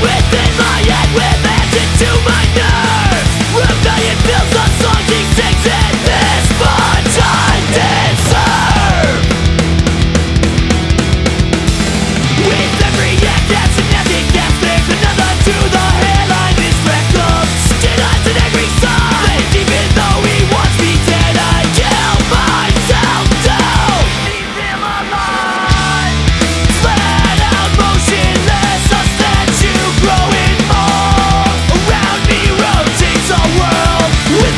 within my head with night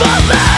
for that